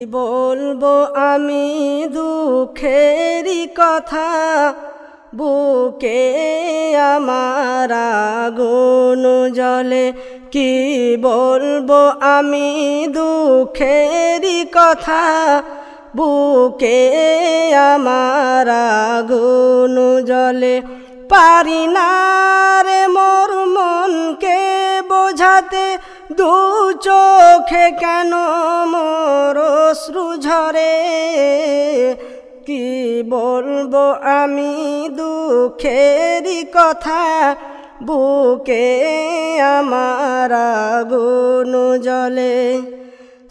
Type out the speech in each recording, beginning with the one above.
বলব আমি দুঃখেরই কথা? বুকে আমার আগুন জলে কি বলব আমি দুঃখেরই কথা? বুকে আমার আগুন জলে পারি না রে মোর মনকে বোঝাতে। দু চোখে কেন মোর অশ্রু ঝরে? কি বলব আমি দুঃখেরই কথা? বুকে আমার আগুন জলে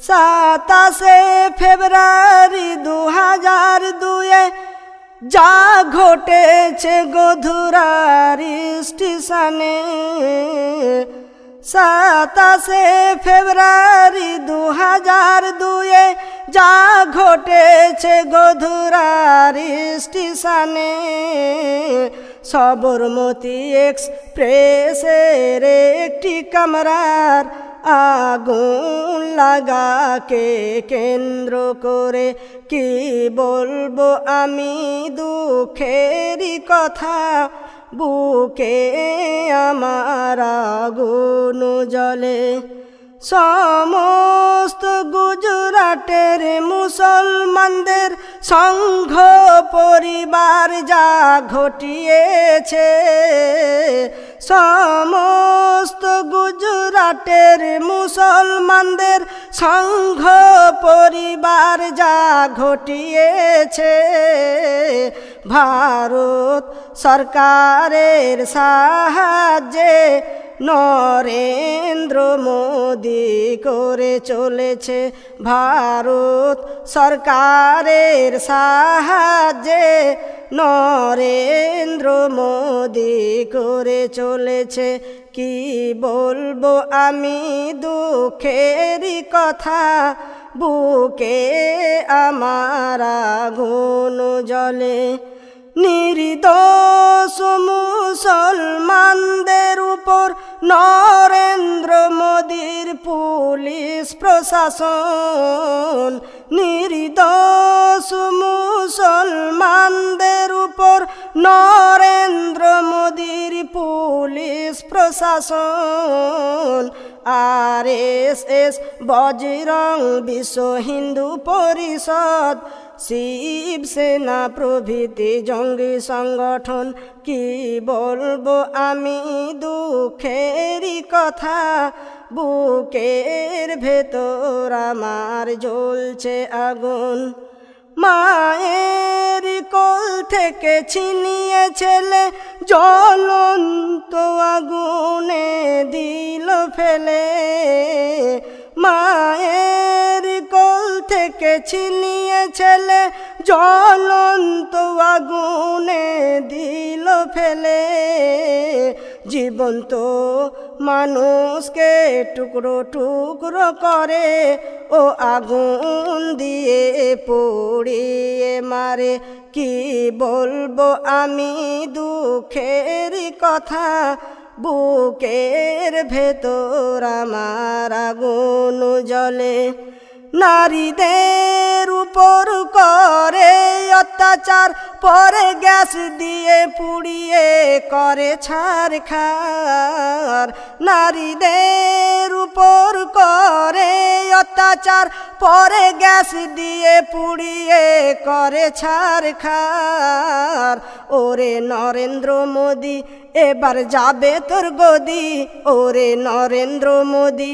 সাতাশে ফেব্রুয়ারি দু হাজার দুয়ে যা ঘটেছে গধুরার স্টেশনে সাতাশে ফেব্রুয়ারি দু হাজার দুয়ে যা ঘটেছে গধুরার স্টেশনে। সবরমতী এক্সপ্রেসের একটি কামরার আগুন লাগাকে কেন্দ্র করে কি বলব আমি দুঃখেরই কথা। বুকে আমার আগুন জলে সমস্ত গুজরাটের মুসলমানদের সংঘ পরিবার যা ঘটিয়েছে, সমস্ত গুজরাটের মুসলমানদের সংঘ পরিবার যা ঘটিয়েছে, ভারত সরকারের সাহায্যে নরেন্দ্র মোদি করে চলেছে ভারত সরকারের সাহায্যে। নরেন্দ্র মোদি করে চলেছে, কি বলব আমি দুঃখেরই কথা। বুকে আমার আগুন জলে নির্দোষ মুসলমানদের উপর নরেন্দ্র মোদীর পুলিশ প্রশাসন। নির্দোষ মুসলমানদের উপর নরেন্দ্র মোদীর পুলিশ প্রশাসন। আর এস এস বজরং বিশ্ব হিন্দু পরিষদ শিবসেনা প্রভৃতি জঙ্গি সংগঠন, কি বলব আমি দুঃখেরই কথা? বুকের ভেতর আমার জ্বলছে আগুন। মায়ের কোল থেকে ছিনিয়ে ছেলে জ্বলন্ত আগুনে দিল ফেলে। কোল থেকে ছিনিয়ে ছেলে? জ্বলন্ত আগুনে দিল ফেলে। জীবন্ত মানুষকে টুকরো টুকরো করে, ও আগুন দিয়ে পড়িয়ে মারে। কি বলব আমি দুঃখের কথা? বুকের ভেতর আমার আগুন জলে নারীদের উপর করে অত্যাচার, পরে গ্যাস দিয়ে পুড়িয়ে করে ছাড় খার নারীদের উপর করে অত্যাচার, পরে গ্যাস দিয়ে পুড়িয়ে করে ছাড় খার ওরে নরেন্দ্র মোদী এবার যাবে তোর গদি, ওরে নরেন্দ্র মোদী।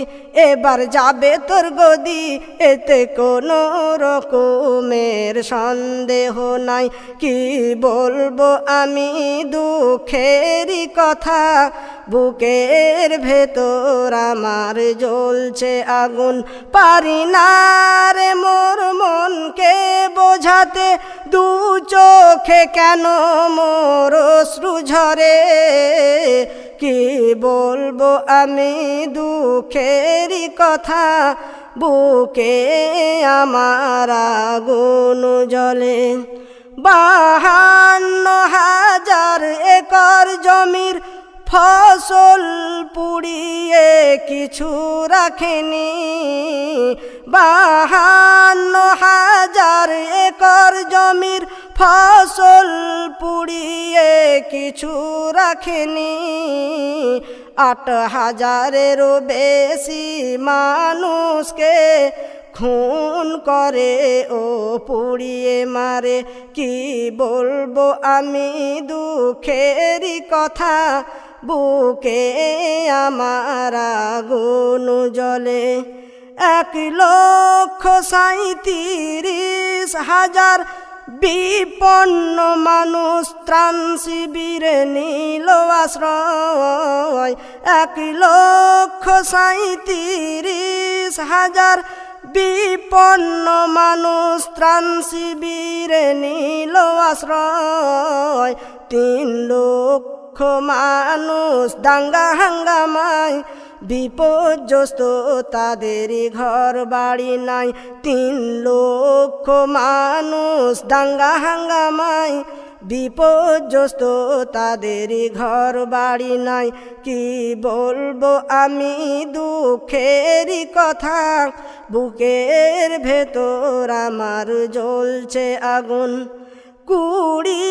এবার যাবে তোর গদি, এতে কোনো রকমের সন্দেহ নাই। কি বলব আমি দুঃখেরই কথা, বুকের ভেতর আমার জ্বলছে আগুন। পারি না রে মোর মনকে বোঝাতে, দু চোখে কেন মোর অশ্রু ঝরে? কি বলব আমি দুঃখেরই কথা? বুকে আমার আগুন জলে বাহান্ন হাজার একর জমির ফসল পুড়িয়ে কিছু রাখেনি। বাহান্ন হাজার একর জমির ফসল পুড়িয়ে কিছু রাখেনি। আট হাজারেরও বেশি মানুষকে খুন করে ও পুড়িয়ে মারে। কি বলব আমি দুঃখেরই কথা, বুকে আমার আগুন জলে এক লক্ষ সাঁত্রিশ হাজার বিপন্ন মানুষ ত্রাণ শিবিরে নীল আশ্রয়। এক লক্ষ সাঁত্রিশ হাজার বিপন্ন মানুষ ত্রাণ শিবিরে নীল আশ্রয়। তিন লক্ষ মানুষ দাঙ্গা হাঙ্গামায় বিপর্যস্ত তাদেরই ঘর বাড়ি নাই। তিন লক্ষ মানুষ দাঙ্গা হাঙ্গামায়। বিপর্যস্ত তাদেরই ঘর বাড়ি নাই। কি বলব আমি দুঃখেরই কথা? বুকের ভেতর আমার জ্বলছে আগুন। কুড়ি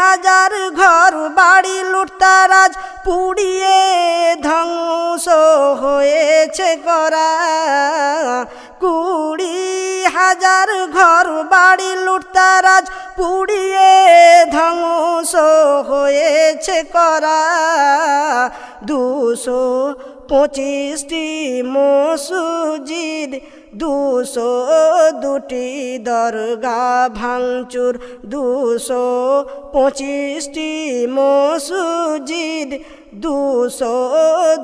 হাজার ঘর বাড়ি লুটতারাজ পুড়িয়ে ধ্বংস হয়েছে করা। কুড়ি হাজার ঘর বাড়ি লুটতারাজ পুড়িয়ে ধ্বংস হয়েছে করা। দুশো পঁচিশটি মসজিদ দুশো দুটি দরগা ভাঙচুর, দুশো পঁচিশটি মসজিদ, দুশো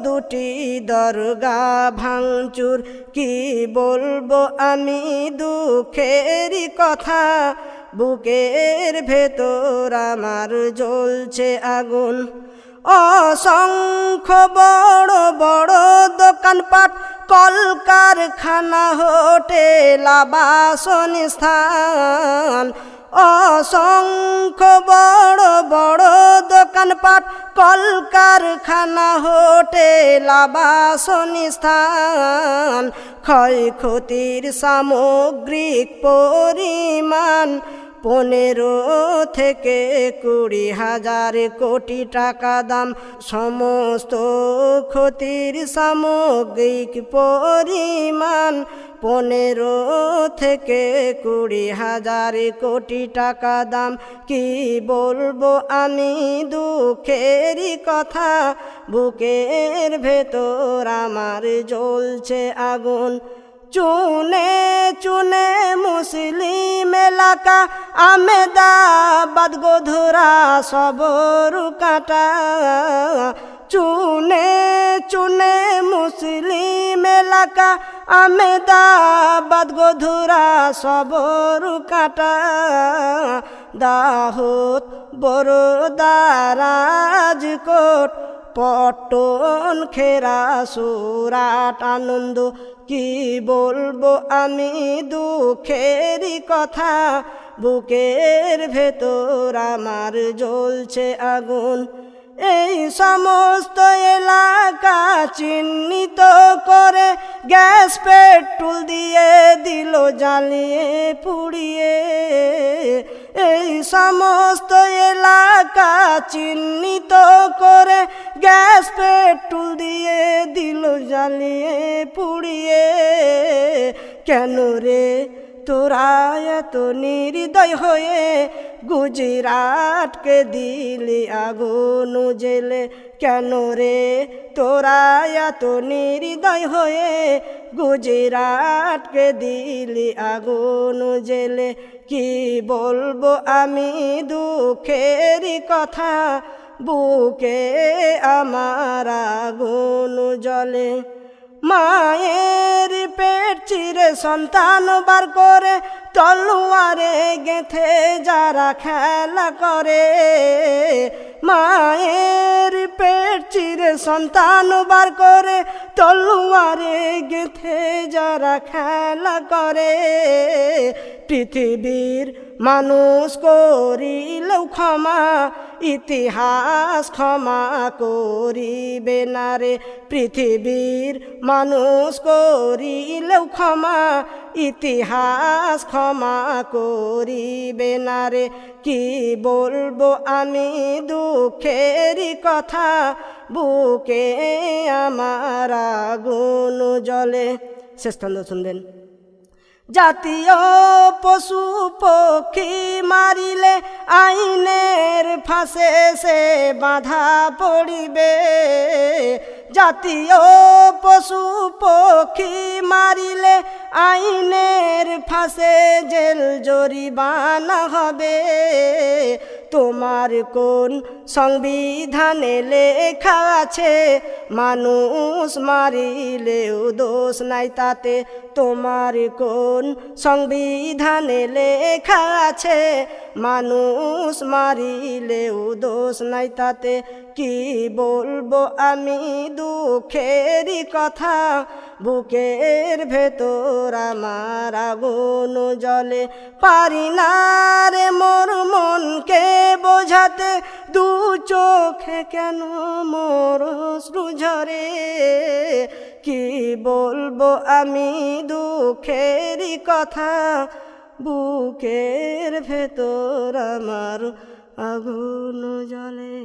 দুটি দরগা ভাঙচুর। কি বলব আমি দুঃখেরই কথা? বুকের ভেতর আমার জ্বলছে আগুন। অসংখ্য বড় বড় দোকানপাট কলকারখানা, হোটেল, আবাসন স্থান। অসংখ্য বড় বড় দোকানপাট, কলকারখানা, হোটেল, আবাসন স্থান। ক্ষয়ক্ষতির সামগ্রিক পরিমাণ পনেরো থেকে কুড়ি হাজার কোটি টাকা দাম। সমস্ত ক্ষতির সামগ্রিক পরিমাণ পনেরো থেকে কুড়ি হাজার কোটি টাকা দাম। কি বলব আমি দুঃখেরই কথা, বুকের ভেতর আমার জ্বলছে আগুন। চুনে চুনে মুসলিম এলাকা, আমেদাবাদ, গোধরা, সবর কাটা। চুনে চুনে মুসলিম এলাকা, আমেদাবাদ, গোধরা, সবর কাটা। দাহত বড়দা রাজকোট পটন খেরা, সুরাট আনন্দ কি বলব আমি দুঃখেরই কথা? বুকের ভেতর আমার জ্বলছে আগুন। এই সমস্ত এলাকা চিহ্নিত করে গ্যাস পেট্রোল দিয়ে দিল, জ্বালিয়ে পুড়িয়ে। এই সমস্ত এলাকা চিহ্নিত করে গ্যাস পেট্রোল দিয়ে দিল, জ্বালিয়ে পুড়িয়ে। কেন রে তোরা এত নির্দয় হয়ে গুজরাটকে দিলি আগুন জেলে। কেন রে? তোরা এত নির্দয় হয়ে গুজরাটকে দিলি আগুন জেলে। কি বলব আমি দুঃখেরই কথা? বুকে আমার আগুন জলে মায়ের পেট চিরে সন্তান বার করে, তলোয়ারে গেথে যারা খেলা করে। মায়ের পেট চিরে সন্তান বার করে, তলোয়ারে গেথে যারা খেলা করে। পৃথিবীর মানুষ করিলেও ক্ষমা, ইতিহাস ক্ষমা করিবে না রে। পৃথিবীর মানুষ করিলেও ক্ষমা, ইতিহাস ক্ষমা করিবে না রে। কি বলব আমি দুঃখেরই কথা, বুকে আমার আগুন জলে শেষ ছন্দ শুনবেন। জাতীয় পশু পক্ষী মারিলে আইনের ফাঁসে সে বাধা পড়িবে। জাতীয় পশু পক্ষী মারিলে আইনের ফাঁসে জেল জরিমানা হবে। তোমার কোন সংবিধানে লেখা আছে? মানুষ মারিলেও দোষ নাই তাতে। তোমার কোন সংবিধানে লেখা আছে? মানুষ মারিলেও দোষ নাই তাতে। কি বলব আমি দুঃখেরই কথা? বুকের ভেতর আমার আগুন জলে পারি না রে মোর বোঝাতে দু চোখে কেন মোর শ্রুঝরে কি বলব আমি দুঃখেরই কথা? বুকের ভেতর আমার আগুন জলে